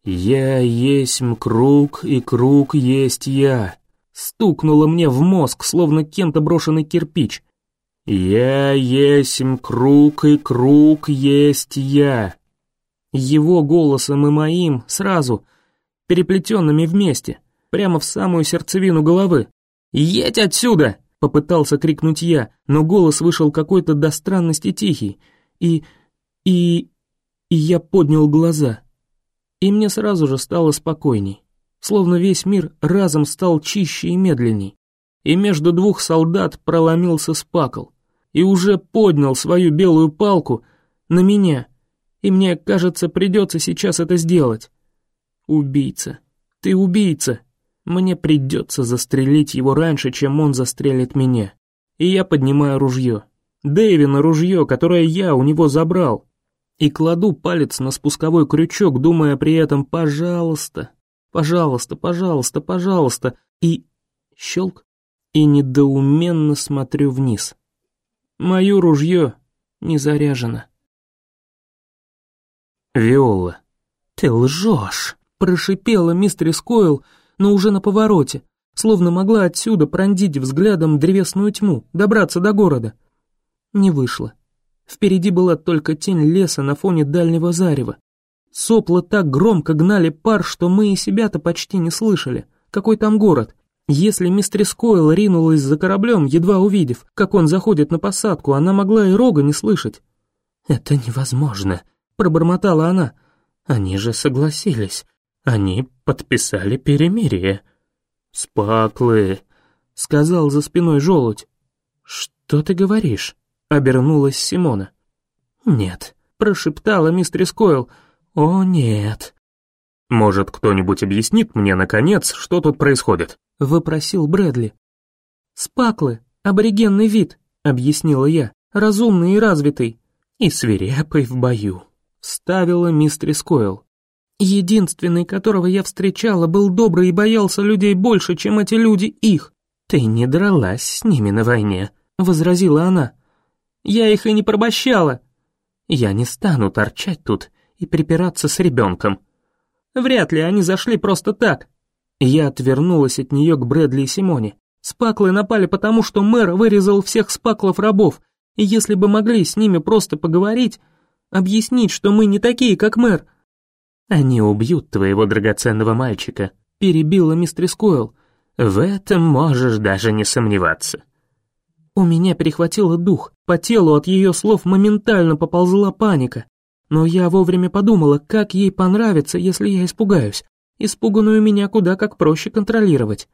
«Я есть круг, и круг есть я», стукнуло мне в мозг, словно кем-то брошенный кирпич. «Я есмь круг, и круг есть я». Его голосом и моим сразу, переплетенными вместе, прямо в самую сердцевину головы. «Едь отсюда!» — попытался крикнуть я, но голос вышел какой-то до странности тихий. И... и... и я поднял глаза. И мне сразу же стало спокойней, словно весь мир разом стал чище и медленней. И между двух солдат проломился спакл и уже поднял свою белую палку на меня, и мне, кажется, придется сейчас это сделать. Убийца, ты убийца. Мне придется застрелить его раньше, чем он застрелит меня. И я поднимаю ружье. Дэйвина ружье, которое я у него забрал. И кладу палец на спусковой крючок, думая при этом «пожалуйста, пожалуйста, пожалуйста, пожалуйста». И щелк, и недоуменно смотрю вниз. Мое ружье не заряжено. Виола. «Ты лжешь!» — прошипела мистерис Койл, но уже на повороте, словно могла отсюда пронзить взглядом древесную тьму, добраться до города. Не вышло. Впереди была только тень леса на фоне дальнего зарева. Сопла так громко гнали пар, что мы и себя-то почти не слышали. Какой там город? Если мистерис Койл ринулась за кораблем, едва увидев, как он заходит на посадку, она могла и рога не слышать. «Это невозможно», — пробормотала она. «Они же согласились. Они подписали перемирие». «Спаклы», — сказал за спиной желудь. «Что ты говоришь?» — обернулась Симона. «Нет», — прошептала мистерис Койл. «О, нет». «Может, кто-нибудь объяснит мне, наконец, что тут происходит?» — выпросил Брэдли. «Спаклы, аборигенный вид», — объяснила я, разумный и развитый, и свирепый в бою», — вставила мистерис Койл. «Единственный, которого я встречала, был добрый и боялся людей больше, чем эти люди их». «Ты не дралась с ними на войне», — возразила она. «Я их и не пробощала». «Я не стану торчать тут и припираться с ребенком». «Вряд ли они зашли просто так», я отвернулась от нее к Брэдли и Симоне. Спаклы напали потому, что мэр вырезал всех спаклов рабов, и если бы могли с ними просто поговорить, объяснить, что мы не такие, как мэр. Они убьют твоего драгоценного мальчика, перебила мистер Скойл. В этом можешь даже не сомневаться. У меня перехватило дух, по телу от ее слов моментально поползла паника. Но я вовремя подумала, как ей понравится, если я испугаюсь. Испуганную меня куда как проще контролировать.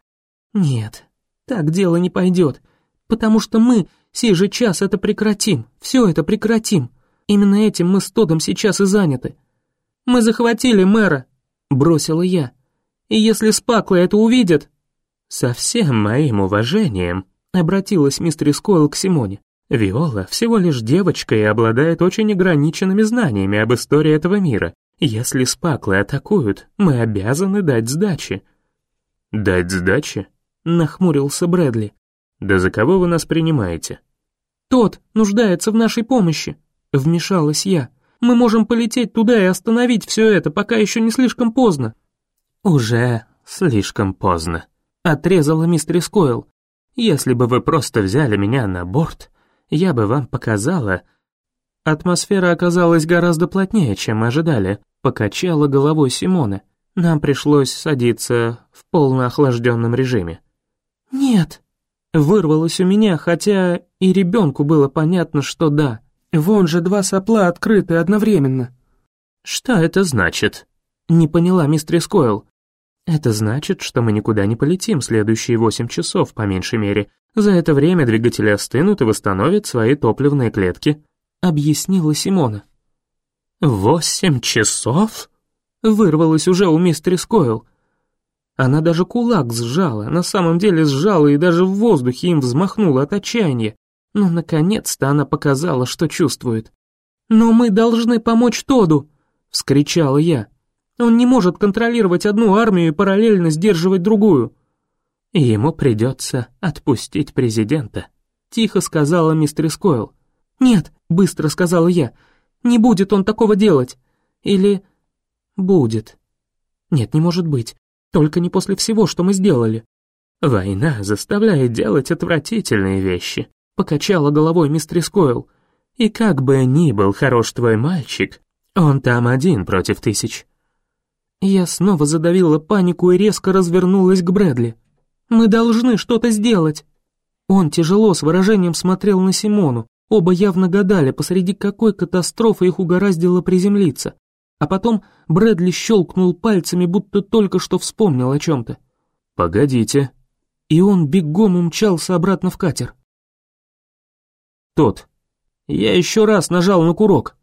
Нет, так дело не пойдет, потому что мы сей же час это прекратим, все это прекратим. Именно этим мы с Тодом сейчас и заняты. Мы захватили мэра. бросила я. «И если Спакла это увидит...» «Со всем моим уважением», — обратилась мистер Скойл к Симоне. «Виола всего лишь девочка и обладает очень ограниченными знаниями об истории этого мира. Если Спаклы атакуют, мы обязаны дать сдачи». «Дать сдачи?» — нахмурился Брэдли. «Да за кого вы нас принимаете?» «Тот нуждается в нашей помощи», — вмешалась я. «Мы можем полететь туда и остановить все это, пока еще не слишком поздно». «Уже слишком поздно», — отрезала мистер Скойл. «Если бы вы просто взяли меня на борт, я бы вам показала...» Атмосфера оказалась гораздо плотнее, чем мы ожидали, покачала головой Симона. Нам пришлось садиться в полноохлажденном режиме. «Нет», — вырвалось у меня, хотя и ребенку было понятно, что да. Вон же два сопла открыты одновременно. «Что это значит?» — не поняла мистер Скойл. «Это значит, что мы никуда не полетим следующие восемь часов, по меньшей мере. За это время двигатели остынут и восстановят свои топливные клетки», — объяснила Симона. «Восемь часов?» — вырвалось уже у мистер Скойл. Она даже кулак сжала, на самом деле сжала и даже в воздухе им взмахнула от отчаяния. Но наконец-то она показала, что чувствует. «Но мы должны помочь Тоду!» — вскричала я. Он не может контролировать одну армию и параллельно сдерживать другую. Ему придется отпустить президента, тихо сказала мистер Скойл. Нет, быстро сказала я, не будет он такого делать. Или будет. Нет, не может быть, только не после всего, что мы сделали. Война заставляет делать отвратительные вещи, покачала головой мистер Скойл. И как бы ни был хорош твой мальчик, он там один против тысяч. Я снова задавила панику и резко развернулась к Брэдли. «Мы должны что-то сделать!» Он тяжело с выражением смотрел на Симону. Оба явно гадали, посреди какой катастрофы их угораздило приземлиться. А потом Брэдли щелкнул пальцами, будто только что вспомнил о чем-то. «Погодите». И он бегом умчался обратно в катер. Тот. Я еще раз нажал на курок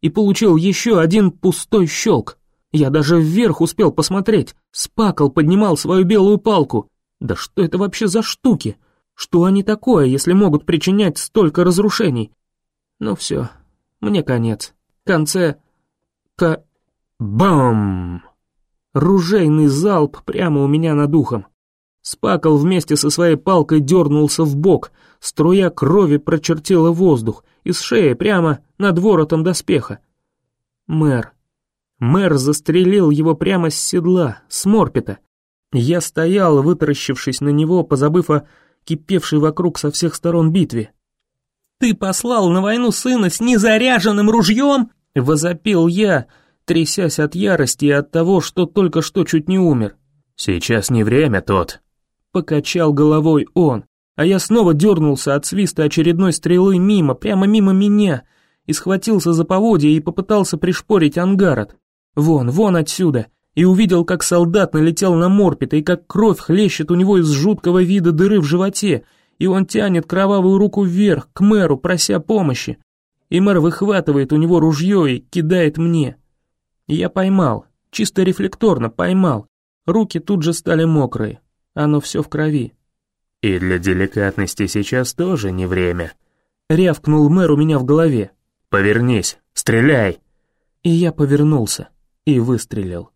и получил еще один пустой щелк. Я даже вверх успел посмотреть. Спакл поднимал свою белую палку. Да что это вообще за штуки? Что они такое, если могут причинять столько разрушений? Ну все, мне конец. Конце... К... Бам! Ружейный залп прямо у меня над ухом. Спакл вместе со своей палкой дернулся в бок, струя крови прочертила воздух, из шеи прямо над воротом доспеха. Мэр, Мэр застрелил его прямо с седла, с морпета. Я стоял, вытаращившись на него, позабыв о кипевшей вокруг со всех сторон битве. «Ты послал на войну сына с незаряженным ружьем?» — возопил я, трясясь от ярости и от того, что только что чуть не умер. «Сейчас не время, тот», — покачал головой он, а я снова дернулся от свиста очередной стрелы мимо, прямо мимо меня, и схватился за поводья и попытался пришпорить ангарот. Вон, вон отсюда, и увидел, как солдат налетел на Морпита, и как кровь хлещет у него из жуткого вида дыры в животе, и он тянет кровавую руку вверх, к мэру, прося помощи. И мэр выхватывает у него ружье и кидает мне. Я поймал, чисто рефлекторно поймал. Руки тут же стали мокрые, оно все в крови. «И для деликатности сейчас тоже не время», — рявкнул мэр у меня в голове. «Повернись, стреляй!» И я повернулся и выстрелил.